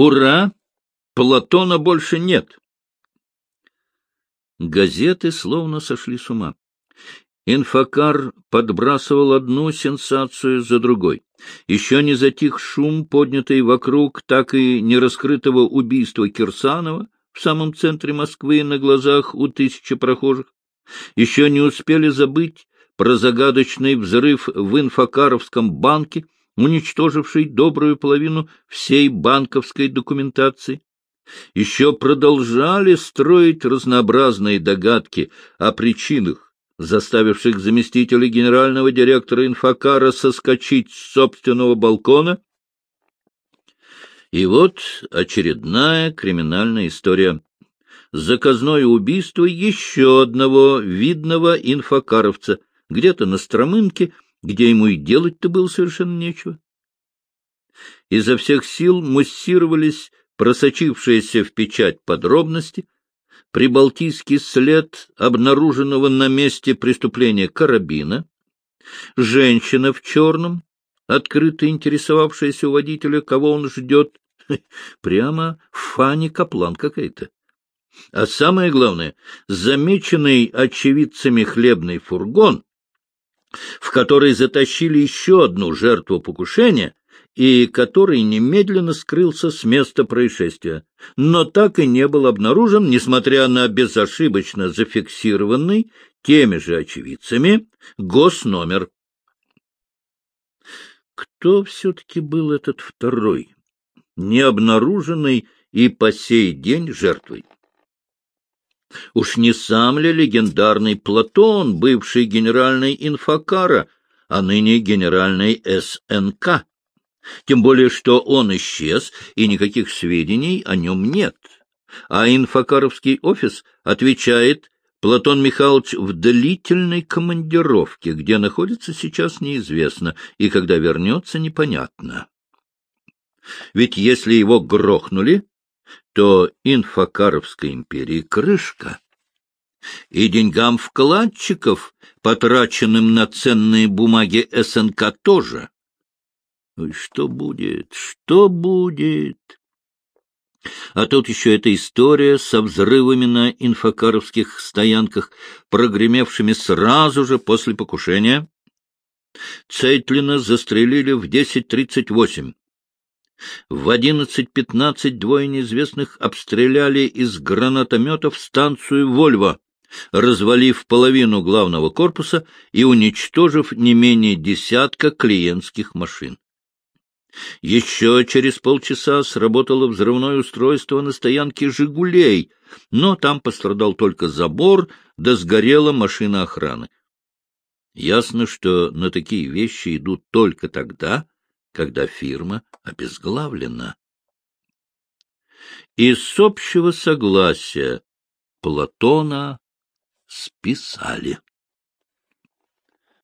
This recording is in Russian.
Ура! Платона больше нет. Газеты словно сошли с ума. Инфокар подбрасывал одну сенсацию за другой. Еще не затих шум, поднятый вокруг так и не раскрытого убийства Кирсанова в самом центре Москвы на глазах у тысячи прохожих. Еще не успели забыть про загадочный взрыв в Инфокаровском банке, уничтоживший добрую половину всей банковской документации. Еще продолжали строить разнообразные догадки о причинах, заставивших заместителя генерального директора Инфокара соскочить с собственного балкона. И вот очередная криминальная история. Заказное убийство еще одного видного инфокаровца, где-то на Стромынке, где ему и делать-то было совершенно нечего. Изо всех сил муссировались просочившиеся в печать подробности, прибалтийский след обнаруженного на месте преступления карабина, женщина в черном, открыто интересовавшаяся у водителя, кого он ждет, прямо Фанни Каплан какая-то. А самое главное, замеченный очевидцами хлебный фургон, в который затащили еще одну жертву покушения, и который немедленно скрылся с места происшествия, но так и не был обнаружен, несмотря на безошибочно зафиксированный теми же очевидцами госномер. Кто все-таки был этот второй, не обнаруженный и по сей день жертвой? Уж не сам ли легендарный Платон, бывший генеральный инфокара, а ныне генеральный СНК? Тем более, что он исчез, и никаких сведений о нем нет. А инфокаровский офис отвечает, Платон Михайлович в длительной командировке, где находится сейчас неизвестно, и когда вернется непонятно. Ведь если его грохнули, то инфокаровской империи крышка. И деньгам вкладчиков, потраченным на ценные бумаги СНК, тоже. Ой, что будет? Что будет? А тут еще эта история со взрывами на инфокаровских стоянках, прогремевшими сразу же после покушения. Цейтлина застрелили в 10.38. В 11.15 двое неизвестных обстреляли из гранатометов станцию «Вольво», развалив половину главного корпуса и уничтожив не менее десятка клиентских машин. Еще через полчаса сработало взрывное устройство на стоянке «Жигулей», но там пострадал только забор, да сгорела машина охраны. Ясно, что на такие вещи идут только тогда, когда фирма обезглавлена. И с общего согласия Платона списали.